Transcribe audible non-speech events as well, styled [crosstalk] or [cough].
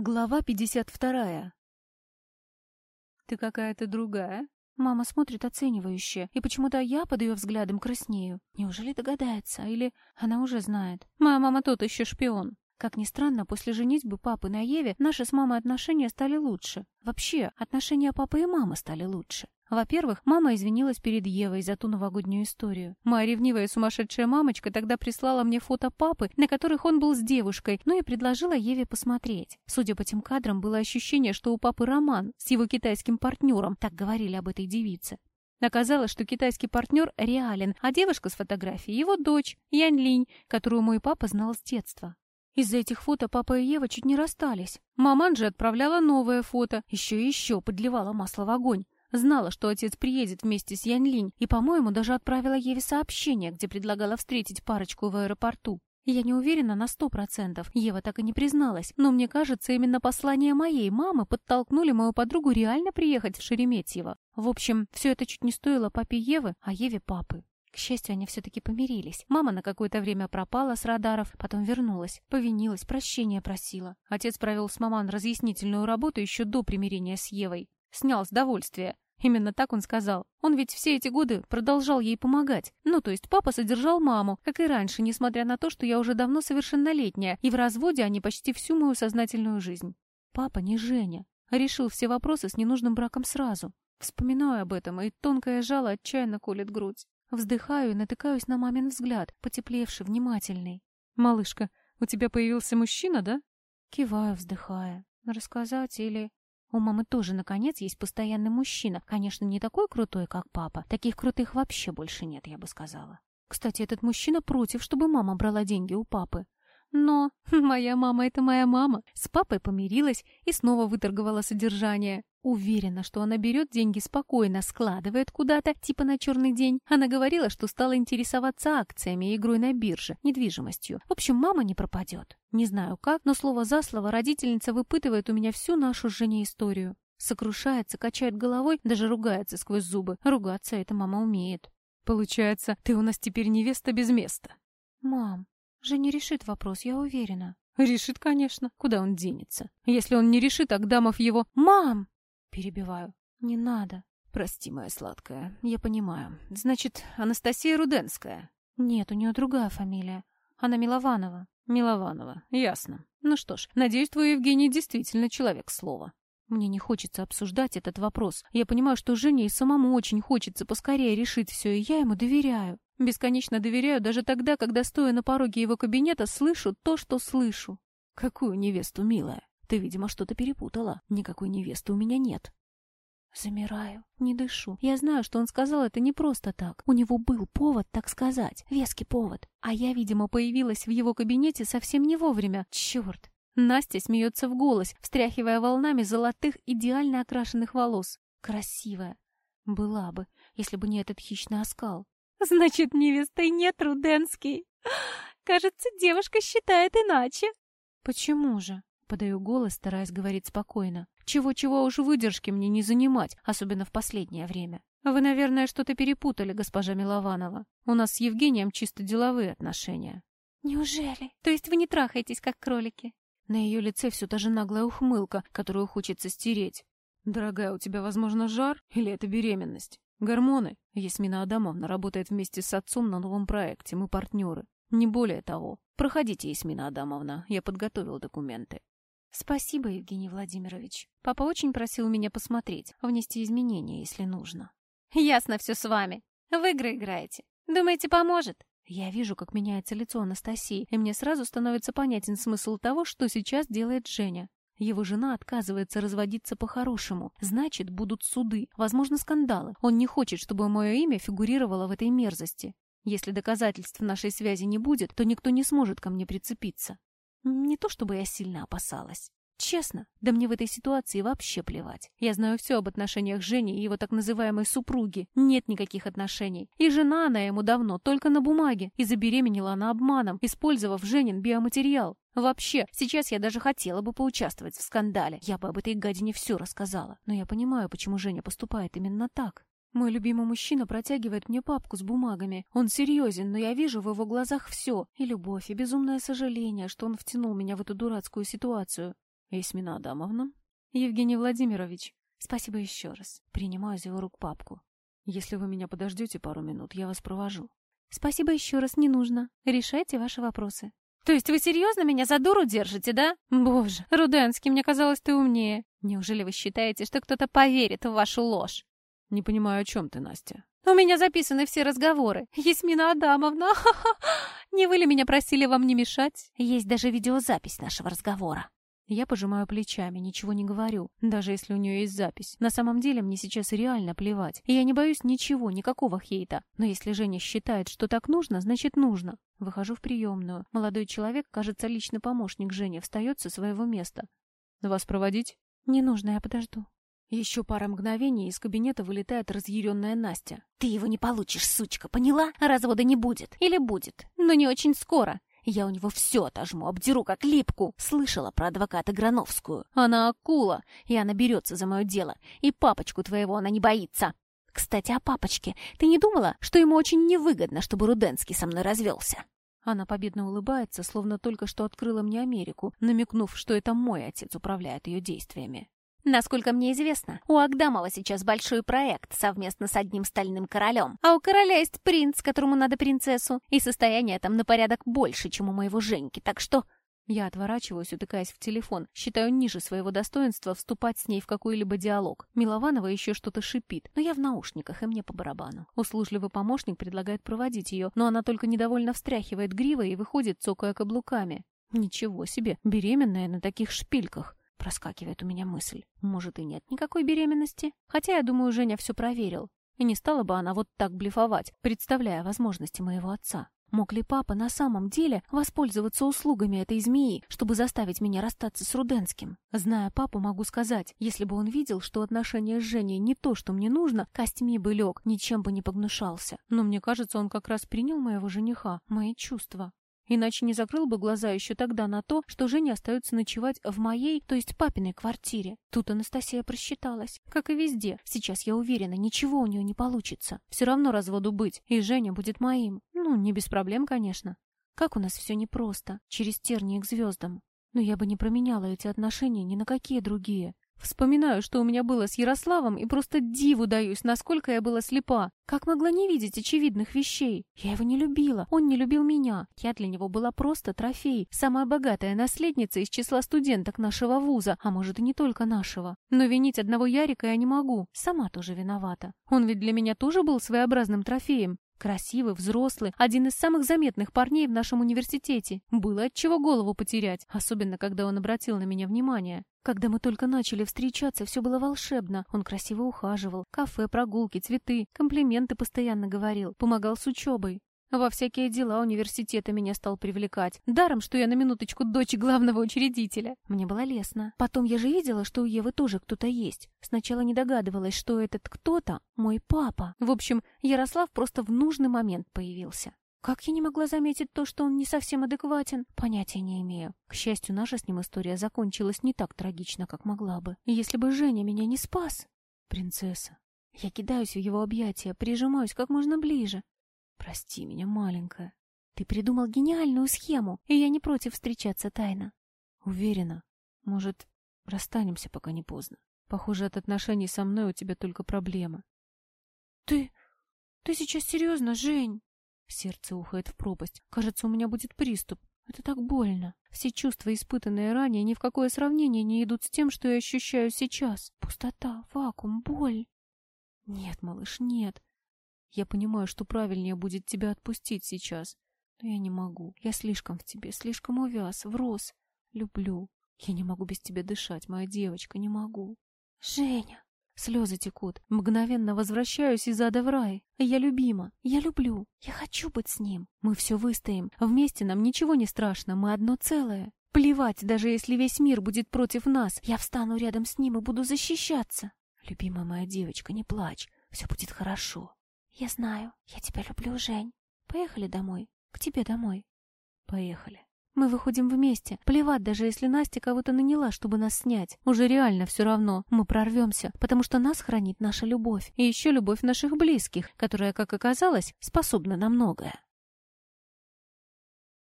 Глава 52. «Ты какая-то другая?» Мама смотрит оценивающе, и почему-то я под ее взглядом краснею. Неужели догадается? Или она уже знает? Моя мама тот еще шпион. Как ни странно, после женитьбы папы на Еве наши с мамой отношения стали лучше. Вообще, отношения папы и мамы стали лучше. Во-первых, мама извинилась перед Евой за ту новогоднюю историю. Моя ревнивая сумасшедшая мамочка тогда прислала мне фото папы, на которых он был с девушкой, ну и предложила Еве посмотреть. Судя по тем кадрам, было ощущение, что у папы роман с его китайским партнером, так говорили об этой девице. Оказалось, что китайский партнер реален, а девушка с фотографией — его дочь, Янь Линь, которую мой папа знал с детства. Из-за этих фото папа и Ева чуть не расстались. Маман же отправляла новое фото, еще и еще подливала масло в огонь. Знала, что отец приедет вместе с Янь-Линь, и, по-моему, даже отправила Еве сообщение, где предлагала встретить парочку в аэропорту. Я не уверена на сто процентов, Ева так и не призналась, но мне кажется, именно послания моей мамы подтолкнули мою подругу реально приехать в Шереметьево. В общем, все это чуть не стоило папе Евы, а Еве папы. К счастью, они все-таки помирились. Мама на какое-то время пропала с радаров, потом вернулась, повинилась, прощения просила. Отец провел с маман разъяснительную работу еще до примирения с Евой. Снял с довольствия. Именно так он сказал. Он ведь все эти годы продолжал ей помогать. Ну, то есть папа содержал маму, как и раньше, несмотря на то, что я уже давно совершеннолетняя, и в разводе они почти всю мою сознательную жизнь. Папа не Женя. Решил все вопросы с ненужным браком сразу. Вспоминаю об этом, и тонкое жало отчаянно колет грудь. Вздыхаю и натыкаюсь на мамин взгляд, потеплевший, внимательный. «Малышка, у тебя появился мужчина, да?» Киваю, вздыхая. Рассказать или... У мамы тоже, наконец, есть постоянный мужчина. Конечно, не такой крутой, как папа. Таких крутых вообще больше нет, я бы сказала. Кстати, этот мужчина против, чтобы мама брала деньги у папы. Но [laughs] моя мама — это моя мама. С папой помирилась и снова выторговала содержание. Уверена, что она берет деньги спокойно, складывает куда-то, типа на черный день. Она говорила, что стала интересоваться акциями и игрой на бирже, недвижимостью. В общем, мама не пропадет. Не знаю как, но слово за слово родительница выпытывает у меня всю нашу с Женей историю. Сокрушается, качает головой, даже ругается сквозь зубы. Ругаться эта мама умеет. Получается, ты у нас теперь невеста без места. Мам, Женя решит вопрос, я уверена. Решит, конечно. Куда он денется? Если он не решит, Агдамов его... Мам! Перебиваю. Не надо. Прости, моя сладкая, я понимаю. Значит, Анастасия Руденская? Нет, у нее другая фамилия. Она Милованова. Милованова, ясно. Ну что ж, надеюсь, твой Евгений действительно человек слова. Мне не хочется обсуждать этот вопрос. Я понимаю, что Жене и самому очень хочется поскорее решить все, и я ему доверяю. Бесконечно доверяю даже тогда, когда, стоя на пороге его кабинета, слышу то, что слышу. Какую невесту, милая? Ты, видимо, что-то перепутала. Никакой невесты у меня нет. Замираю, не дышу. Я знаю, что он сказал это не просто так. У него был повод так сказать, веский повод. А я, видимо, появилась в его кабинете совсем не вовремя. Черт! Настя смеется в голос, встряхивая волнами золотых, идеально окрашенных волос. Красивая. Была бы, если бы не этот хищный оскал. Значит, невестой нет, Руденский. Кажется, девушка считает иначе. Почему же? Подаю голос, стараясь говорить спокойно. Чего-чего уж выдержки мне не занимать, особенно в последнее время. Вы, наверное, что-то перепутали, госпожа Милованова. У нас с Евгением чисто деловые отношения. Неужели? То есть вы не трахаетесь, как кролики? На ее лице все та же наглая ухмылка, которую хочется стереть. «Дорогая, у тебя, возможно, жар? Или это беременность? Гормоны? Ясмина Адамовна работает вместе с отцом на новом проекте, мы партнеры. Не более того. Проходите, Ясмина Адамовна, я подготовил документы». «Спасибо, Евгений Владимирович. Папа очень просил меня посмотреть, внести изменения, если нужно». «Ясно все с вами. В игры играете. Думаете, поможет?» Я вижу, как меняется лицо Анастасии, и мне сразу становится понятен смысл того, что сейчас делает Женя. Его жена отказывается разводиться по-хорошему. Значит, будут суды, возможно, скандалы. Он не хочет, чтобы мое имя фигурировало в этой мерзости. Если доказательств нашей связи не будет, то никто не сможет ко мне прицепиться. Не то чтобы я сильно опасалась. Честно, да мне в этой ситуации вообще плевать. Я знаю все об отношениях Жени и его так называемой супруги. Нет никаких отношений. И жена она ему давно, только на бумаге. И забеременела она обманом, использовав Женин биоматериал. Вообще, сейчас я даже хотела бы поучаствовать в скандале. Я бы об этой гадине все рассказала. Но я понимаю, почему Женя поступает именно так. Мой любимый мужчина протягивает мне папку с бумагами. Он серьезен, но я вижу в его глазах все. И любовь, и безумное сожаление, что он втянул меня в эту дурацкую ситуацию. Ясмина Адамовна? Евгений Владимирович, спасибо еще раз. Принимаю из его рук папку. Если вы меня подождете пару минут, я вас провожу. Спасибо еще раз, не нужно. Решайте ваши вопросы. То есть вы серьезно меня за дуру держите, да? Боже, Руденский, мне казалось, ты умнее. Неужели вы считаете, что кто-то поверит в вашу ложь? Не понимаю, о чем ты, Настя. У меня записаны все разговоры. Ясмина Адамовна, не вы ли меня просили вам не мешать? Есть даже видеозапись нашего разговора. Я пожимаю плечами, ничего не говорю, даже если у нее есть запись. На самом деле мне сейчас реально плевать. И я не боюсь ничего, никакого хейта. Но если Женя считает, что так нужно, значит нужно. Выхожу в приемную. Молодой человек, кажется, личный помощник Жени, встает со своего места. «Вас проводить?» «Не нужно, я подожду». Еще пара мгновений, из кабинета вылетает разъяренная Настя. «Ты его не получишь, сучка, поняла? Развода не будет. Или будет, но не очень скоро. Я у него все отожму, обдеру как липку. Слышала про адвоката Грановскую. Она акула, и она берется за мое дело. И папочку твоего она не боится. Кстати, о папочке. Ты не думала, что ему очень невыгодно, чтобы Руденский со мной развелся? Она победно улыбается, словно только что открыла мне Америку, намекнув, что это мой отец управляет ее действиями. Насколько мне известно, у Агдамова сейчас большой проект совместно с одним стальным королем. А у короля есть принц, которому надо принцессу, и состояние там на порядок больше, чем у моего Женьки, так что... Я отворачиваюсь, утыкаясь в телефон. Считаю ниже своего достоинства вступать с ней в какой-либо диалог. Милованова еще что-то шипит, но я в наушниках, и мне по барабану. Услужливый помощник предлагает проводить ее, но она только недовольно встряхивает гривой и выходит, цокая каблуками. Ничего себе, беременная на таких шпильках. Проскакивает у меня мысль. Может, и нет никакой беременности? Хотя, я думаю, Женя все проверил. И не стала бы она вот так блефовать, представляя возможности моего отца. Мог ли папа на самом деле воспользоваться услугами этой змеи, чтобы заставить меня расстаться с Руденским? Зная папу, могу сказать, если бы он видел, что отношения с Женей не то, что мне нужно, костьми бы лег, ничем бы не погнушался. Но мне кажется, он как раз принял моего жениха, мои чувства. Иначе не закрыл бы глаза еще тогда на то, что Женя остается ночевать в моей, то есть папиной квартире. Тут Анастасия просчиталась. Как и везде. Сейчас я уверена, ничего у нее не получится. Все равно разводу быть, и Женя будет моим. Ну, не без проблем, конечно. Как у нас все непросто, через тернии к звездам. Но я бы не променяла эти отношения ни на какие другие. Вспоминаю, что у меня было с Ярославом, и просто диву даюсь, насколько я была слепа. Как могла не видеть очевидных вещей? Я его не любила, он не любил меня. Я для него была просто трофей, самая богатая наследница из числа студенток нашего вуза, а может и не только нашего. Но винить одного Ярика я не могу, сама тоже виновата. Он ведь для меня тоже был своеобразным трофеем. Красивый, взрослый, один из самых заметных парней в нашем университете. Было от чего голову потерять, особенно когда он обратил на меня внимание. Когда мы только начали встречаться, все было волшебно. Он красиво ухаживал. Кафе, прогулки, цветы, комплименты постоянно говорил. Помогал с учебой. Во всякие дела университета меня стал привлекать. Даром, что я на минуточку дочь главного учредителя. Мне было лестно. Потом я же видела, что у Евы тоже кто-то есть. Сначала не догадывалась, что этот кто-то мой папа. В общем, Ярослав просто в нужный момент появился. Как я не могла заметить то, что он не совсем адекватен? Понятия не имею. К счастью, наша с ним история закончилась не так трагично, как могла бы. Если бы Женя меня не спас... Принцесса. Я кидаюсь в его объятия, прижимаюсь как можно ближе. Прости меня, маленькая. Ты придумал гениальную схему, и я не против встречаться тайно. Уверена. Может, расстанемся, пока не поздно. Похоже, от отношений со мной у тебя только проблемы. Ты... ты сейчас серьезно, Жень? Сердце ухает в пропасть. Кажется, у меня будет приступ. Это так больно. Все чувства, испытанные ранее, ни в какое сравнение не идут с тем, что я ощущаю сейчас. Пустота, вакуум, боль. Нет, малыш, нет. Я понимаю, что правильнее будет тебя отпустить сейчас. Но я не могу. Я слишком в тебе, слишком увяз, врос. Люблю. Я не могу без тебя дышать, моя девочка, не могу. Женя! Слезы текут. Мгновенно возвращаюсь из ада в рай. Я любима. Я люблю. Я хочу быть с ним. Мы все выстоим. Вместе нам ничего не страшно. Мы одно целое. Плевать, даже если весь мир будет против нас. Я встану рядом с ним и буду защищаться. Любимая моя девочка, не плачь. Все будет хорошо. «Я знаю, я тебя люблю, Жень. Поехали домой, к тебе домой». «Поехали». Мы выходим вместе. Плевать, даже если Настя кого-то наняла, чтобы нас снять. Уже реально все равно. Мы прорвемся, потому что нас хранит наша любовь. И еще любовь наших близких, которая, как оказалось, способна на многое.